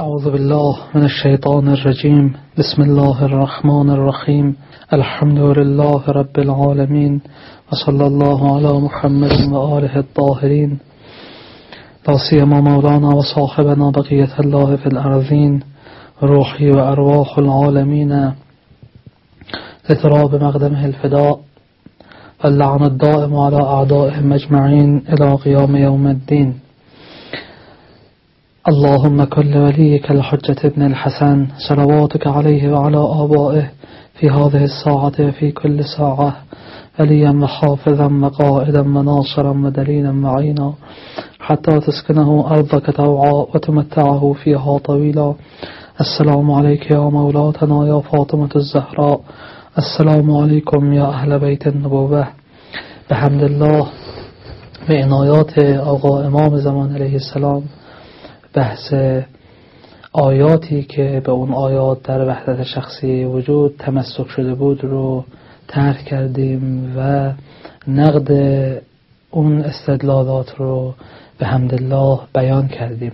أعوذ بالله من الشيطان الرجيم. بسم الله الرحمن الرحيم. الحمد لله رب العالمين. وصلى الله على محمد وآله الطاهرين. لا سيما مولانا وصاحبنا بقية الله في الأرضين. روحي وأرواح العالمين. لتراب مقدمه الفداء. اللعن الدائم على أعدائهم أجمعين إلى قيام يوم الدين. اللهم كل وليك الحجة ابن الحسن صلواتك عليه وعلى آبائه في هذه الساعة وفي كل ساعة. وليا وحافظا وقائدا وناصرا ودليلا معينا. حتى تسكنه أرضك توعا وتمتعه فيها طويلا. السلام عليك يا مولاتنا يا فاطمة الزهراء. السلام عليكم يا أهل بيت النبوة. بحمد الله به عنایات آقا إمام زمان علیه السلام. بحث آیاتی که به اون آیات در وحدت شخصی وجود تمسک شده بود رو ترک کردیم و نقد اون استدلالات رو به حمدالله بیان کردیم.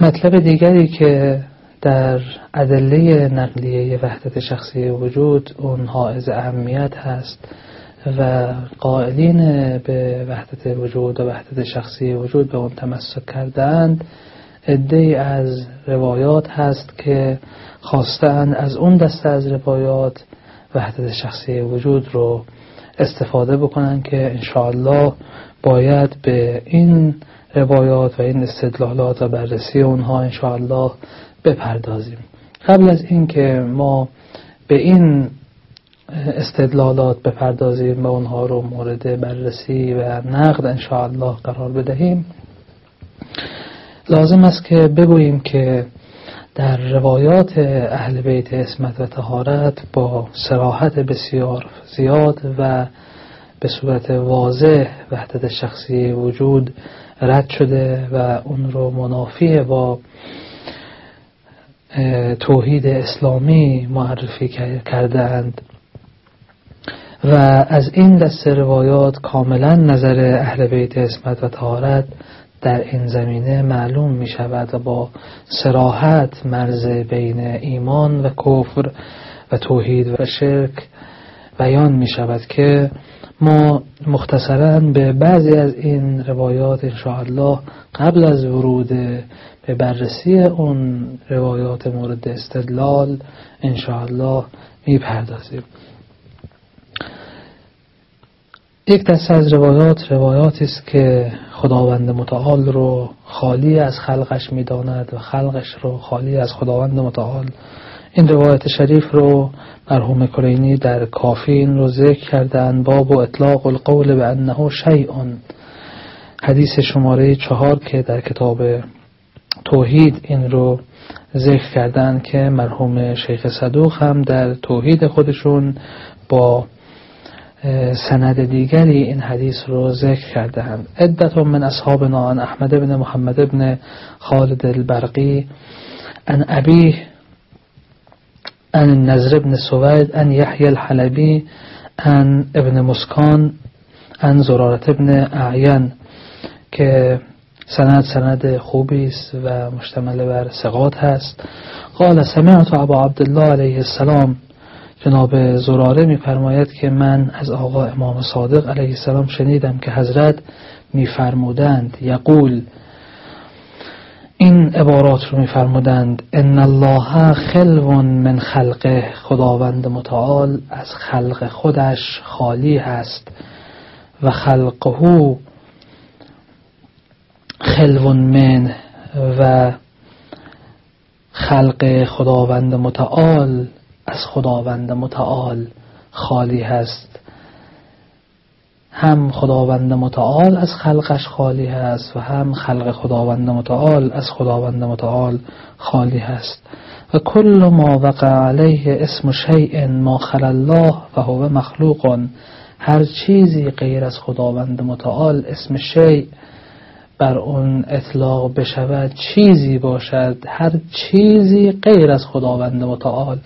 مطلب دیگری که در ادله نقلیه وحدت شخصی وجود اون حائز اهمیت هست و قائلین به وحدت وجود و وحدت شخصی وجود به اون تمسک کردند. عده از روایات هست که خواستند از اون دسته از روایات وحدت شخصی وجود رو استفاده بکنن که انشاءالله باید به این روایات و این استدلالات و بررسی اونها انشاءالله بپردازیم. قبل از اینکه ما به این استدلالات بپردازیم و اونها رو مورد بررسی و نقد انشاءالله قرار بدهیم. لازم است که بگوییم که در روایات اهل بیت اسمت و تهارت با سراحت بسیار زیاد و به صورت واضح وحدت شخصی وجود رد شده و اون رو منافی با توحید اسلامی معرفی کردند و از این دست روایات کاملا نظر اهل بیت اسمت و تهارت در این زمینه معلوم می شود و با سراحت مرز بین ایمان و کفر و توحید و شرک بیان می شود که ما مختصرا به بعضی از این روایات انشاءالله قبل از ورود به بررسی اون روایات مورد استدلال انشاءالله می پردازیم یک دسته از روایات روایاتی است که خداوند متعال رو خالی از خلقش می‌داند و خلقش رو خالی از خداوند متعال. این روایت شریف رو مرحوم کلینی در کافین رو ذکر کردن باب و اطلاق القول به انه شیء. حدیث شماره چهار که در کتاب توحید این رو ذکر کردن که مرحوم شیخ صدوق هم در توحید خودشون با سند دیگری این حدیث رو ذکر کرده هم عدت من اصحابنا عن احمد بن محمد بن خالد البرقی ان ابی ان نظر بن سوید ان یحیی الحلبی ان ابن مسکان ان زرارت ابن اعین که سند سند خوبی است و مشتمل بر ثقات هست. قال سمعت ابا عبدالله علیه السلام جناب زراره میفرماید که من از آقا امام صادق علیه السلام شنیدم که حضرت میفرمودند یقول این عبارات رو میفرمودند ان الله خلو من خلقه خداوند متعال از خلق خودش خالی هست و خلقه خلو من و خلق خداوند متعال از خداوند متعال خالی هست. هم خداوند متعال از خلقش خالی هست و هم خلق خداوند متعال از خداوند متعال خالی هست. و کل ما وقع علیه اسم شیء ما الله و هو مخلوق. هر چیزی غیر از خداوند متعال اسم شیء بر اون اطلاق بشود چیزی باشد. هر چیزی غیر از خداوند متعال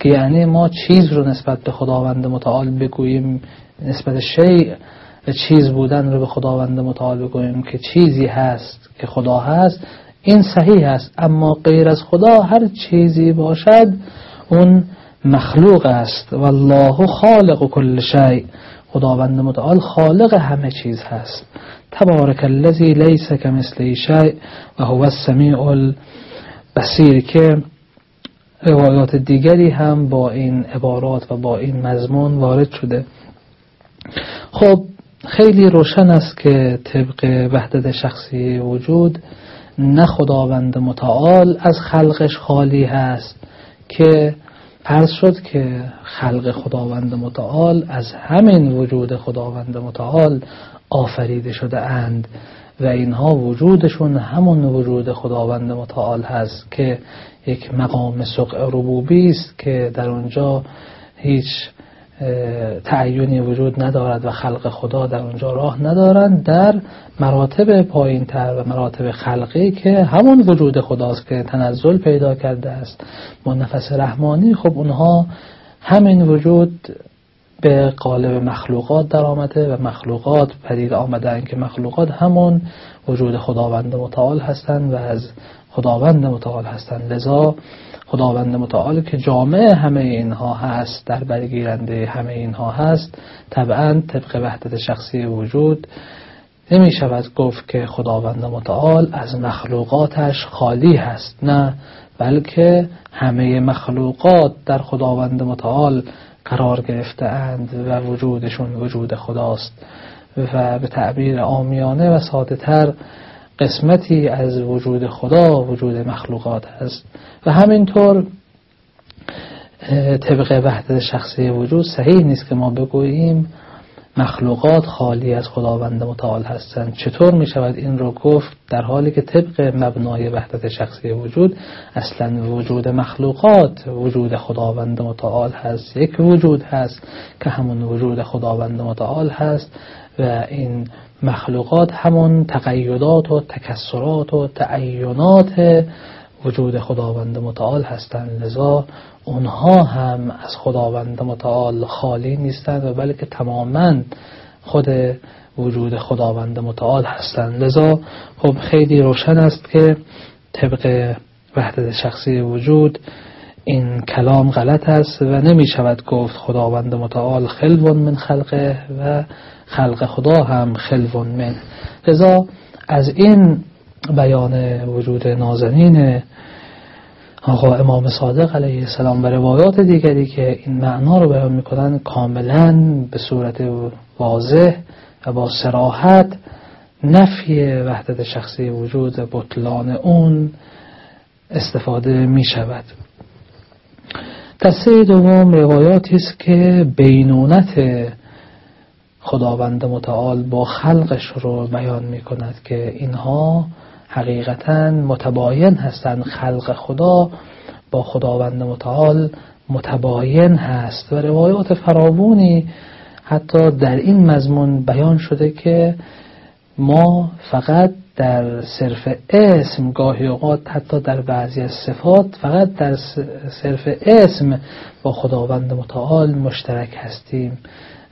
که یعنی ما چیز رو نسبت به خداوند متعال بگوییم نسبت شیء و چیز بودن رو به خداوند متعال بگوییم که چیزی هست که خدا هست این صحیح است. اما غیر از خدا هر چیزی باشد اون مخلوق است. والله خالق کل شیء. خداوند متعال خالق همه چیز هست. تبارک الذی لیس کمثله شیء و هو السمیع البصیر. که روایات دیگری هم با این عبارات و با این مضمون وارد شده. خب خیلی روشن است که طبق وحدت شخصی وجود نه خداوند متعال از خلقش خالی هست که عرض شد که خلق خداوند متعال از همین وجود خداوند متعال آفریده شده اند. و اینها وجودشون همون وجود خداوند متعال هست که یک مقام سقع ربوبی است که در اونجا هیچ تعینی وجود ندارد و خلق خدا در اونجا راه ندارند در مراتب پایین تر و مراتب خلقی که همون وجود خداست که تنزل پیدا کرده است. با نفس رحمانی خب اونها همین وجود به قالب مخلوقات در آمده و مخلوقات پدید آمدن که مخلوقات همون وجود خداوند متعال هستند و از خداوند متعال هستند. لذا خداوند متعال که جامعه همه اینها هست در برگیرنده همه اینها هست طبعا طبق وحدت شخصی وجود نمی شود گفت که خداوند متعال از مخلوقاتش خالی هست. نه بلکه همه مخلوقات در خداوند متعال قرار گرفته اند و وجودشون وجود خداست و به تعبیر آمیانه و ساده تر قسمتی از وجود خدا وجود مخلوقات است و همینطور طبق وحدت شخصی وجود صحیح نیست که ما بگوییم مخلوقات خالی از خداوند متعال هستند. چطور می شود این رو گفت؟ در حالی که طبق مبنای وحدت شخصی وجود اصلا وجود مخلوقات وجود خداوند متعال هست. یک وجود هست که همون وجود خداوند متعال هست و این مخلوقات همون تقیدات و تکسرات و تعینات وجود خداوند متعال هستند. لذا اونها هم از خداوند متعال خالی نیستند و بلکه تماما خود وجود خداوند متعال هستند. لذا خب خیلی روشن است که طبق وحدت شخصی وجود این کلام غلط است و نمی شود گفت خداوند متعال خلون من خلقه و خلق خدا هم خلون من لذا از این بیان وجود نازنین. آقا امام صادق علیه السلام و روایات دیگری که این معنا رو بیان می‌کنن کاملا به صورت واضح و با سراحت نفی وحدت شخصی وجود بطلان اون استفاده می شود دسته دوم روایاتی است که بینونت خداوند متعال با خلقش رو بیان می کند که اینها حقیقتا متباین هستند خلق خدا با خداوند متعال متباین هست و روایات فراوانی حتی در این مضمون بیان شده که ما فقط در صرف اسم گاهی اوقات حتی در بعضی از صفات فقط در صرف اسم با خداوند متعال مشترک هستیم.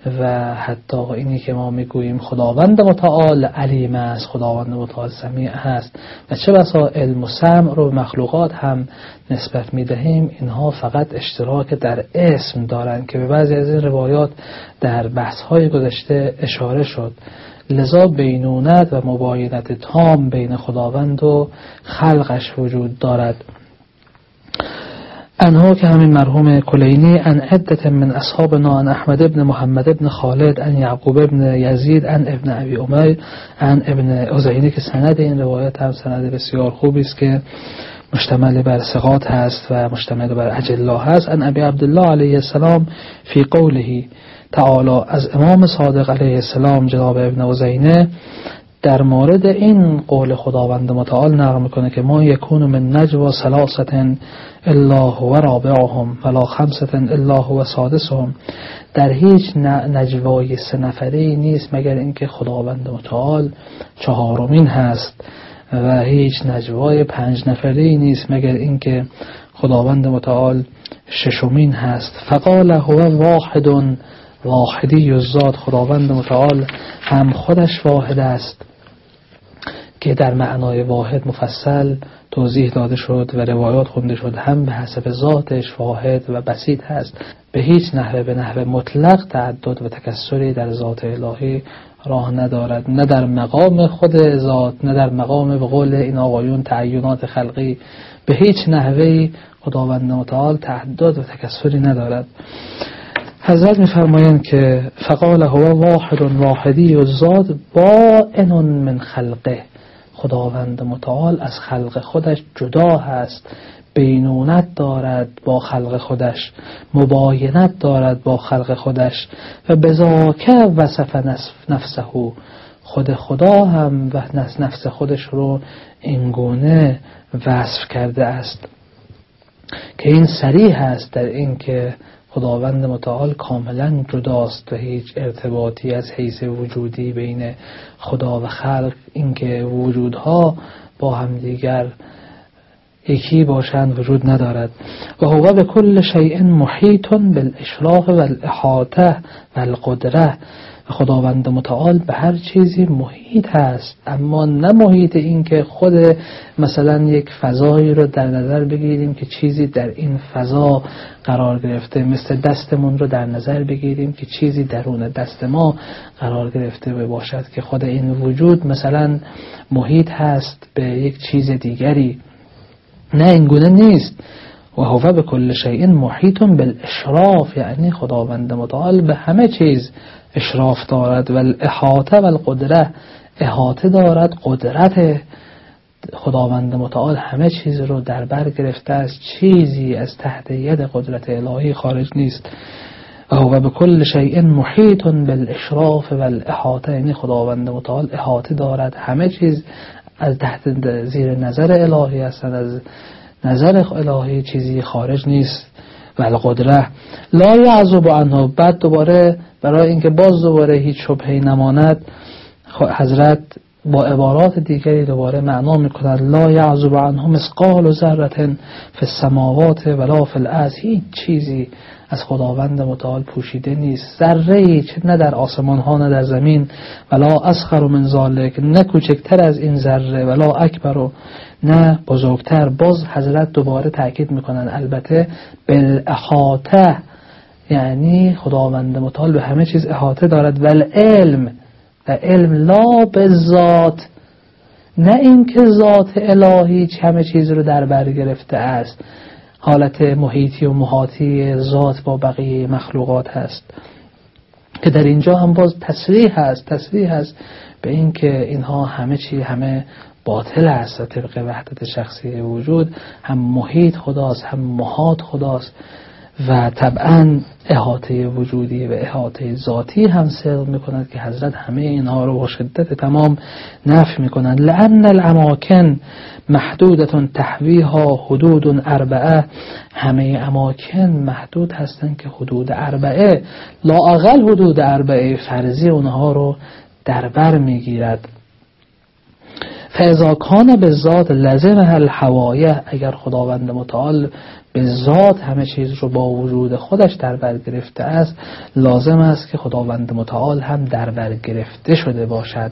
و حتی اینی که ما می‌گوییم خداوند متعال علیم است خداوند متعال سمیع هست و چه بسا علم و سمع رو مخلوقات هم نسبت می‌دهیم اینها فقط اشتراک در اسم دارند که به بعضی از این روایات در بحث های گذشته اشاره شد. لذا بینونت و مباینت تام بین خداوند و خلقش وجود دارد. انها که همین مرحوم کلینی ان عدت من اصحابنا ان احمد ابن محمد ابن خالد ان یعقوب ابن یزید ان ابن ابی امیر ان ابن ازینی که سند این روایت هم سند بسیار خوبی است که مشتمل بر سقاط هست و مشتمل بر اجلا هست. ان ابی عبدالله علیه السلام فی قوله تعالی از امام صادق علیه السلام جناب ابن ازینه در مورد این قول خداوند متعال نقل می‌کنه که ما یکون من نجوا سلاستن الا و رابعهم ولا خمستن الا و سادسهم. در هیچ نجوای سه نفره نیست مگر اینکه خداوند متعال چهارمین هست و هیچ نجوای پنج نفره نیست مگر اینکه خداوند متعال ششمین هست. فقال هو واحد واحدی و خداوند متعال هم خودش واحد است. که در معنای واحد مفصل توضیح داده شد و روایات خونده شد. هم به حسب ذاتش واحد و بسیط هست. به هیچ نحوه به نحوه مطلق تعدد و تکسری در ذات الهی راه ندارد. نه در مقام خود ذات نه در مقام به قول این آقایون تعینات خلقی. به هیچ نحوه خداوند متعال تعدد و تکسری ندارد. حضرت میفرمایند که فقال هو واحد واحدی و زاد با من خلقه. خداوند متعال از خلق خودش جدا هست بینونت دارد با خلق خودش مباینت دارد با خلق خودش و بزاکه وصف نفسه خود خدا هم و نفس خودش رو اینگونه وصف کرده است. که این سریح است در اینکه خداوند متعال کاملا جداست و هیچ ارتباطی از حیث وجودی بین خدا و خلق اینکه وجودها با همدیگر یکی باشند وجود ندارد. و هو به کل شیء محیط بالاشراق و الاحاطه و القدره خداوند متعال به هر چیزی محیط هست. اما نه محیط این که خود مثلا یک فضایی رو در نظر بگیریم که چیزی در این فضا قرار گرفته مثل دستمون رو در نظر بگیریم که چیزی درون دست ما قرار گرفته باشد که خود این وجود مثلا محیط هست به یک چیز دیگری. نه این گونه نیست. و هو به کل شیء محیط بالاشراف یعنی خداوند متعال به همه چیز اشراف دارد. و الاحاطه و القدره احاطه دارد قدرت خداوند متعال همه چیز رو در بر گرفته است. چیزی از تحت ید قدرت الهی خارج نیست. و به کل شیء محیط بالاشراف و الاحاطه یعنی خداوند متعال احاطه دارد. همه چیز از تحت زیر نظر الهی هستند از نظر الهی چیزی خارج نیست. و القدره لا یعذب عنه بعد دوباره برای اینکه باز دوباره هیچ شبهی نماند حضرت با عبارات دیگری دوباره معنا می‌کند. لا یعذب عنه مسقال و ذرت فی السماوات ولا فی الارض. هیچ چیزی از خداوند متعال پوشیده نیست. ذره چه نه در آسمان ها نه در زمین. ولا اصغر من ذالک نه کوچکتر از این ذره ولا اکبر و نه بزرگتر. باز حضرت دوباره تاکید می‌کنن. البته بالاحاطه یعنی خداوند متعال به همه چیز احاطه دارد. ول علم و علم لا به ذات نه اینکه ذات الهی همه چیز رو در بر گرفته است. حالت محیطی و محاطی ذات با بقیه مخلوقات هست. که در اینجا هم باز تصریح هست تصریح هست به اینکه اینها همه چی همه باطل است طبق وحدت شخصی وجود هم محیط خداست هم محاط خداست. و طبعا احاطه وجودی و احاطه ذاتی هم صدق می‌کند که حضرت همه اینها رو با شدت تمام نفی می‌کنند. لان الاماکن محدودتون تحویها حدود اربعه. همه اماکن محدود هستند که حدود اربعه. لااقل حدود اربعه فرضی اونها رو در بر می‌گیرد. فاذا کان به ذات لازم الحوایه اگر خداوند متعال به ذات همه چیز رو با وجود خودش در بر گرفته است لازم است که خداوند متعال هم در بر گرفته شده باشد.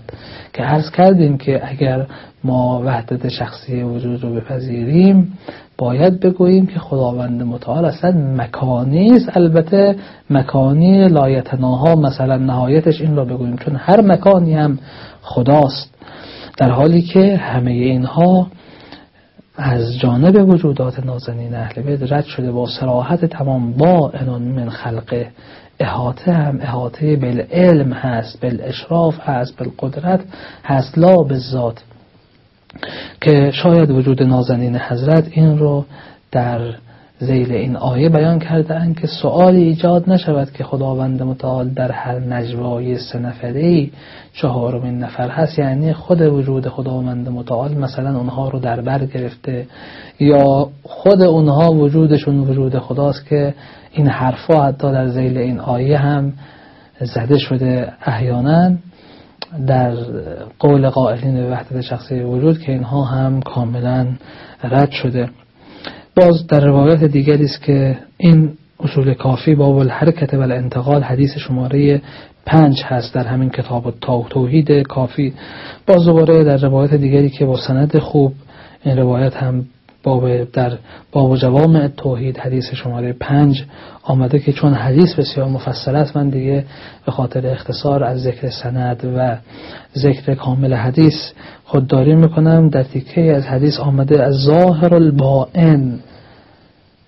که عرض کردیم که اگر ما وحدت شخصی وجود رو بپذیریم باید بگوییم که خداوند متعال اصلا مکانی است. البته مکانی لایتناها مثلا نهایتش این رو بگوییم چون هر مکانی هم خداست. در حالی که همه اینها از جانب وجودات نازنین اهل بیت رد شده با سراحت تمام با انون من خلقه احاطه هم احاطه بالعلم هست بالاشراف هست بالقدرت هست لا بالذات. که شاید وجود نازنین حضرت این رو در زیل این آیه بیان کرده اند که سوالی ایجاد نشود که خداوند متعال در هر نجوای سه نفره چهارمین نفر هست. یعنی خود وجود خداوند متعال مثلا اونها رو در بر گرفته یا خود اونها وجودشون وجود خداست که این حرفا حتی در زیل این آیه هم زده شده احیانا در قول قائلین وحدت شخصی وجود که اینها هم کاملا رد شده. باز در روایت دیگری است که این اصول کافی باب الحرکت و الانتقال حدیث شماره پنج هست در همین کتاب توحید کافی. باز دوباره در روایت دیگری که با سند خوب این روایت هم باب در باب جوامع توحید حدیث شماره پنج آمده که چون حدیث بسیار مفصل است من دیگه به خاطر اختصار از ذکر سند و ذکر کامل حدیث خودداری می‌کنم. در تیکه از حدیث آمده از ظاهر البائن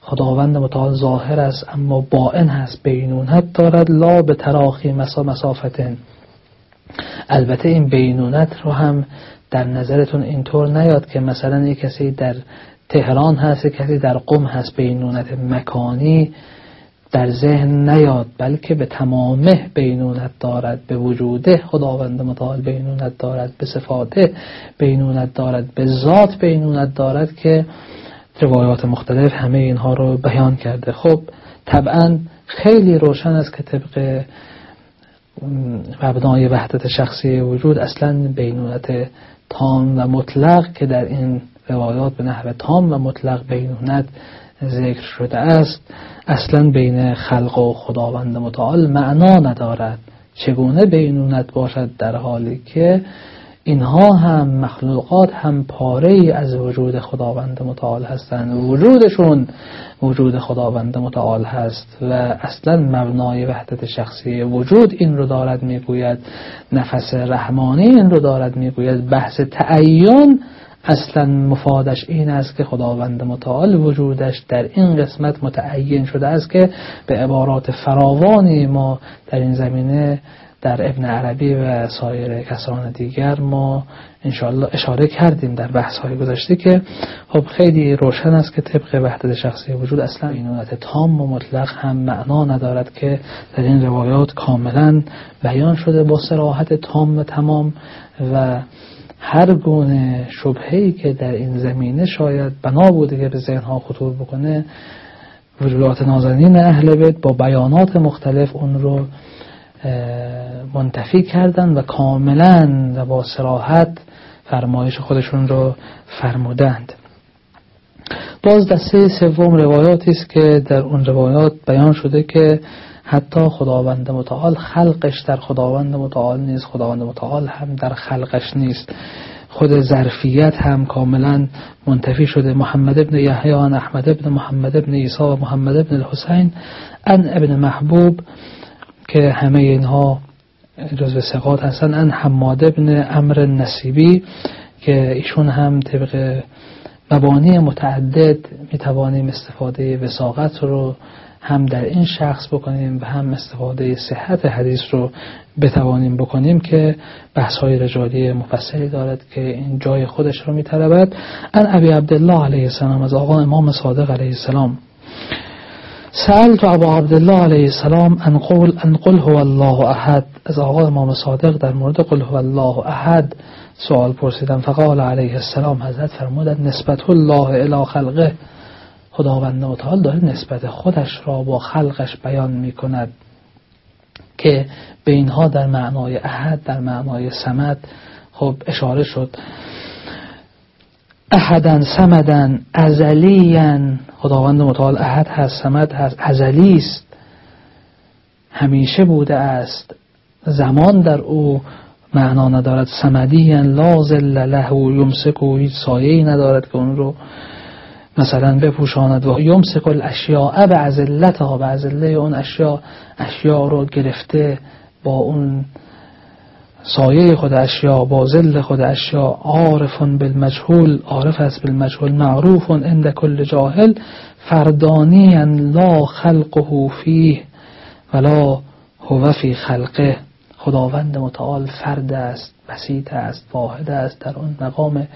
خداوند متعال ظاهر است اما بائن هست بینونت دارد لا به تراخی مسا مسافتن. البته این بینونت رو هم در نظرتون اینطور نیاد که مثلا یک کسی در تهران هست کسی در قم هست بینونت مکانی در ذهن نیاد بلکه به تمامه بینونت دارد به وجوده خداوند متعال بینونت دارد به صفاته بینونت دارد به ذات بینونت دارد که روایات مختلف همه اینها رو بیان کرده. خب طبعا خیلی روشن است که طبق مبنای وحدت شخصی وجود اصلا بینونت تام و مطلق که در این روایات به نحو تام و مطلق بینونت ذکر شده است. اصلا بین خلق و خداوند متعال معنا ندارد. چگونه بینونت باشد در حالی که اینها هم مخلوقات هم پاره ای از وجود خداوند متعال هستند. وجودشون وجود خداوند متعال هست و اصلا مبنای وحدت شخصی وجود این رو دارد می‌گوید. نفس رحمانی این رو دارد می‌گوید. بحث تعین اصلا مفادش این است که خداوند متعال وجودش در این قسمت متعین شده است که به عبارات فراوانی ما در این زمینه در ابن عربی و سایر کسان دیگر ما انشاءالله اشاره کردیم در بحث های گذشته که خب خیلی روشن است که طبق وحدت شخصی وجود اصلا اینونت تام و مطلق هم معنا ندارد که در این روایات کاملا بیان شده با سراحت تام و تمام و هر گونه شبهی که در این زمینه شاید بنا بوده که به ذهنها خطور بکنه وجودات نازنین اهل بیت با بیانات مختلف اون رو منتفی کردن و کاملا و با سراحت فرمایش خودشون رو فرمودند. باز دسته سوم روایاتی است که در اون روایات بیان شده که حتی خداوند متعال خلقش در خداوند متعال نیست خداوند متعال هم در خلقش نیست. خود ظرفیت هم کاملا منتفی شده. محمد ابن یحیی احمد ابن محمد ابن عیسی و محمد ابن الحسین ان ابن محبوب که همه اینها جزو سقاط هستن ان حماد ابن امر نصیبی که ایشون هم طبق مبانی متعدد می‌توانیم استفاده وساقت رو هم در این شخص بکنیم و هم استفاده صحت حدیث رو بتوانیم بکنیم که بحث های رجالی مفصلی دارد که این جای خودش رو میطلبد. ان ابی عبدالله علیه السلام از آقا امام صادق علیه السلام. سأل تو ابا عبدالله علیه السلام ان قول, ان قل هو الله احد. از آقا امام صادق در مورد قل هو الله احد سوال پرسیدم. فقال علیه السلام حضرت فرمودن نسبت الله الى خلقه. خداوند متعال داره نسبت خودش را با خلقش بیان می کند که به اینها در معنای احد در معنای سمد خب اشاره شد. احدن سمدن ازلیان خداوند متعال احد هست سمد هست ازلی است. همیشه بوده است. زمان در او معنا ندارد. سمدیان لا زل له و یمسک و هیچ سایه ندارد که اون رو مثلا بپوشاند. و یمسک الاشیاء به ازله اون اشیاء اشیاء رو گرفته با اون سایه خود اشیاء با زل خود اشیاء. عارف بالمجهول عارف است بالمجهول معروف عند کل جاهل. فردانی لا خلقه فیه ولا هو فی خلقه. خداوند متعال فرد است بسیط است واحد است در اون مقام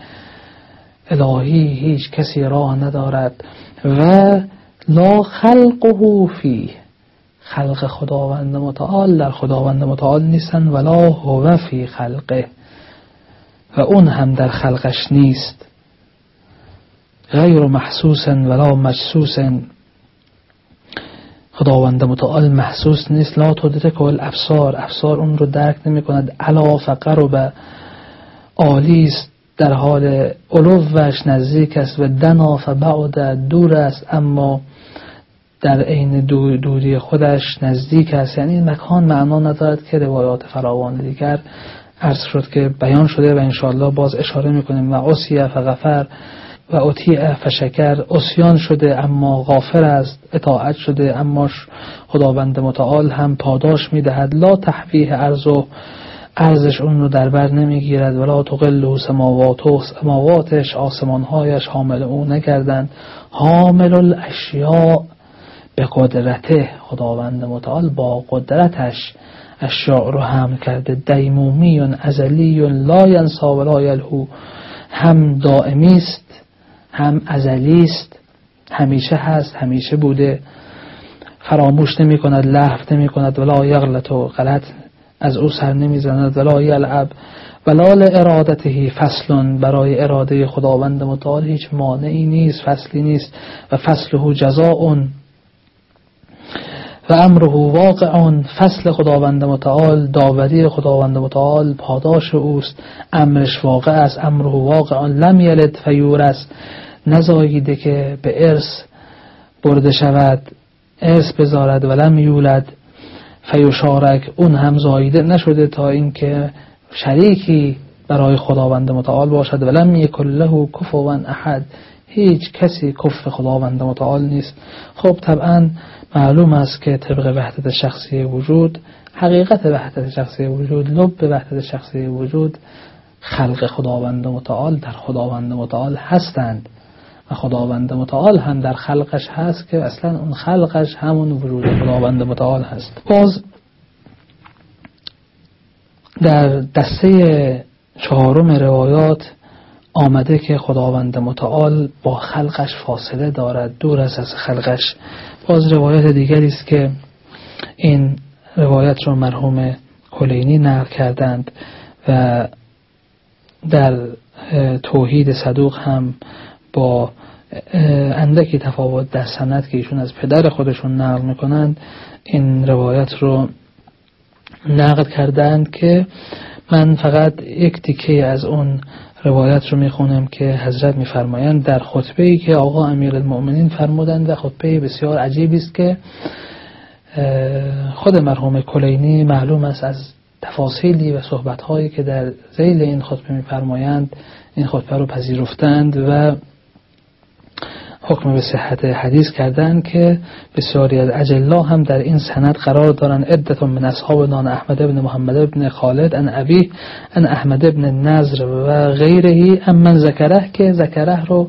الهی هیچ کسی راه ندارد و لا خلقه فی خلق خداوند متعال در خداوند متعال نیستن ولا هو فی خلقه. و اون هم در خلقش نیست. غیر محسوس ولا مجسوس خداوند متعال محسوس نیست. لا تدرک الابصار. ابصار اون رو درک نمی کند علا فقر و به عالی است در حال علوش نزدیک است و دنا فبعد دور است. اما در عین دوری خودش نزدیک است. یعنی مکان معنا ندارد که روایات فراوان دیگر عرض شد که بیان شده و انشاءالله باز اشاره می‌کنیم. و عصیه فغفر. و اطیع فشکر اسیان شده اما غافر است اطاعت شده اما خداوند متعال هم پاداش می‌دهد. لا تحویه ارز و ارزش اون رو در بر نمی‌گیرد ولا تقل سماوات و سماواتش آسمانهایش حامل او نکردند حامل الاشیاء به قدرته. خداوند متعال با قدرتش اشیاء رو حمل کرده. دیمومی ازلی لا ینسا ولا یلهو. هم دائمی است. هم ازلی است همیشه هست همیشه بوده. فراموش نمی کند لحو نمی کند ولا یغلط و غلط. از او سر نمی زند ولا یلعب. ولال ارادته فصل برای اراده خداوند متعال هیچ مانعی نیست فصلی نیست. و فصله جزاء. و امره واقع. فصل خداوند متعال داوری خداوند متعال پاداش اوست. امرش واقع است. امره واقع. لم یلد فیورث نزاییده که به ارث برده شود ارث بذارد و لم یولد فیشارک اون هم زاییده نشده تا اینکه شریکی برای خداوند متعال باشد و لم یکن له کفوا احد. هیچ کسی کف خداوند متعال نیست. خب طبعا معلوم است که طبق وحدت شخصی وجود حقیقت وحدت شخصی وجود لب وحدت شخصی وجود خلق خداوند متعال در خداوند متعال هستند. و خداوند متعال هم در خلقش هست که اصلا اون خلقش همون وجود خداوند متعال هست. باز در دسته چهارم روایات آمده که خداوند متعال با خلقش فاصله دارد دور از از خلقش. باز روایت دیگری است که این روایت رو مرحوم کلینی نقل کردند و در توحید صدوق هم با اندکی تفاوت در سند که ایشون از پدر خودشون نقل می‌کنند این روایت رو نقل کردند که من فقط یک تیکه از اون روایت رو می‌خونم که حضرت میفرمایند در خطبه ای که آقا امیر المؤمنین فرمودند و خطبه بسیار عجیبی است که خود مرحوم کلینی معلوم است از تفاصیلی و صحبتهایی که در زیل این خطبه میفرمایند این خطبه رو پذیرفتند و حکم به صحت حدیث کردند که بسیاری از اجلا هم در این سند قرار دارن. عدت من اصحاب نان احمد ابن محمد ابن خالد ان ابی ان احمد ابن نظر و غیرهی. ام من ذکره که ذکره رو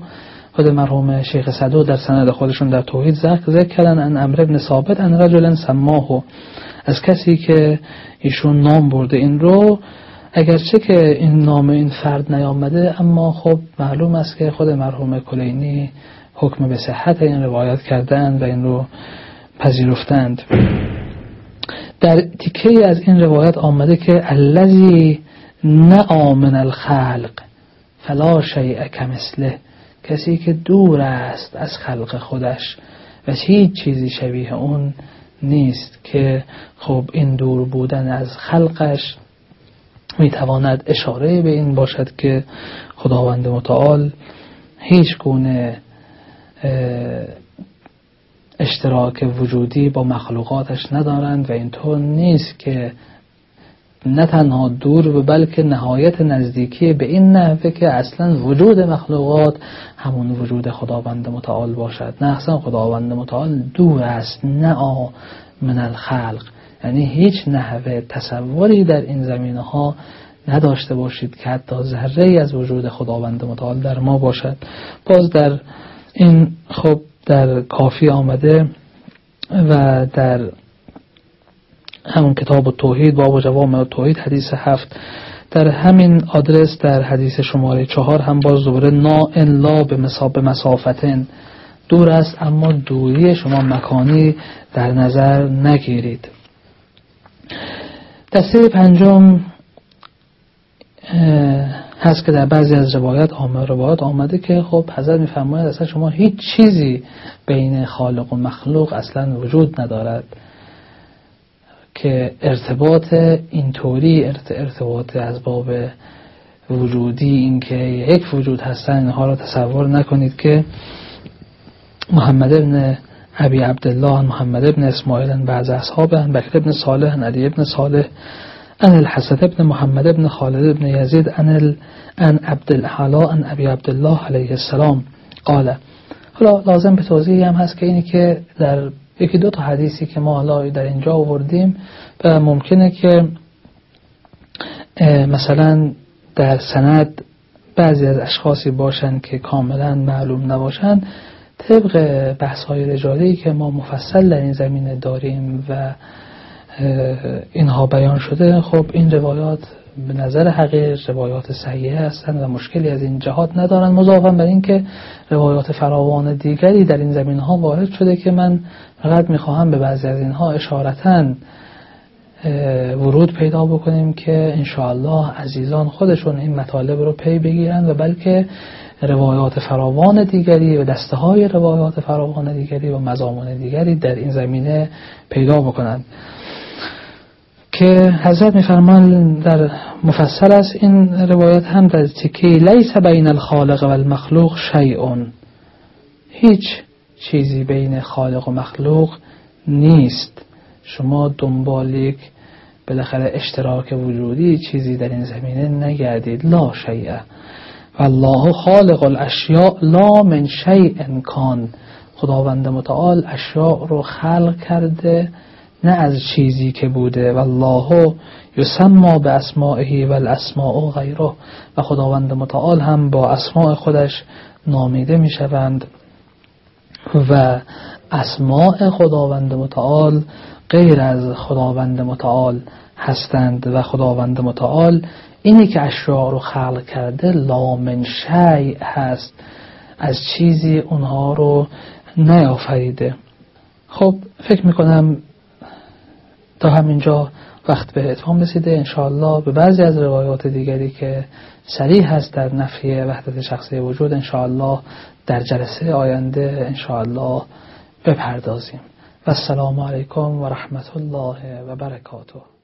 خود مرحوم شیخ صدو در سند خودشون در توحید ذکر کردن. ان امر ابن ثابت ان رجل سماهو. از کسی که ایشون نام برده این رو اگرچه که این نام این فرد نیامده اما خب معلوم است که خود مرحوم کلینی حکم به صحت این روایت کردند و این رو پذیرفتند. در تیکه از این روایت آمده که الذی نآمن الخلق فلا شیء کمثله کسی که دور است از خلق خودش و هیچ چیزی شبیه اون نیست که خب این دور بودن از خلقش می‌تواند اشاره به این باشد که خداوند متعال هیچ گونه اشتراک وجودی با مخلوقاتش ندارند و اینطور نیست که نه تنها دور بلکه نهایت نزدیکی به این نحوه که اصلا وجود مخلوقات همون وجود خداوند متعال باشد. نه اصلا خداوند متعال دور است نه من الخلق. یعنی هیچ نحوه تصوری در این زمینه ها نداشته باشید که حتی ذره از وجود خداوند متعال در ما باشد. باز در این خب در کافی آمده و در همون کتاب توحید باب و جوام توحید حدیث هفت. در همین آدرس در حدیث شماره چهار هم باز دوباره نا ان لا به مساب مسافتن. دور است اما دوری شما مکانی در نظر نگیرید. دسته پنجم هست که در بعضی از روایات آمده روایات آمده که خب حضرت میفرماید اصلا شما هیچ چیزی بین خالق و مخلوق اصلا وجود ندارد که ارتباط اینطوری ارتباط از باب وجودی اینکه یک وجود هستن اینها را تصور نکنید که محمد ابن ابی عبدالله محمد ابن اسماعیل بعض اصحاب بکر ابن صالح علی ابن صالح ان الحسد ابن محمد ابن خالد ابن یزید ان, ال... ان عبد الحلا ان ابی عبدالله علیه السلام. قال حالا لازم به توضیحی هم هست که اینی که در یکی دو تا حدیثی که ما حالا در اینجا آوردیم و ممکنه که مثلا در سند بعضی از اشخاصی باشند که کاملا معلوم نباشند طبق بحث های رجالی که ما مفصل در این زمینه داریم و اینها بیان شده خب این روایات به نظر حقیر روایات صحیحه هستند و مشکلی از این جهات ندارند مضافا بر اینکه روایات فراوان دیگری در این زمین ها وارد شده که من فقط می‌خواهم به بعضی از اینها اشارتا ورود پیدا بکنیم که انشاءالله عزیزان خودشون این مطالب رو پی بگیرن و بلکه روایات فراوان دیگری و دسته های روایات فراوان دیگری و مزامان دیگری در این زمینه پیدا بکنند که حضرت میفرمان در مفصل است این روایت هم در تکی لیس بین الخالق و المخلوق شیعون هیچ چیزی بین خالق و مخلوق نیست. شما دنبال یک بالاخره اشتراک وجودی چیزی در این زمینه نگردید. لا شیعه و الله خالق الاشیاء لا من شیء کان. خداوند متعال اشیاء رو خلق کرده نه از چیزی که بوده. و الله یسما به اسمائه و الاسماء غیره. و خداوند متعال هم با اسماء خودش نامیده می شوند و اسماء خداوند متعال غیر از خداوند متعال هستند. و خداوند متعال اینی که اشیاء رو خلق کرده لامن شیع هست. از چیزی اونها رو نیافریده. خب فکر می‌کنم تا همینجا وقت به اتمام رسیده. انشاءالله به بعضی از روایات دیگری که سریع هست در نفی وحدت شخصی وجود انشاءالله در جلسه آینده انشاءالله بپردازیم. و السلام علیکم و رحمت الله و برکاته.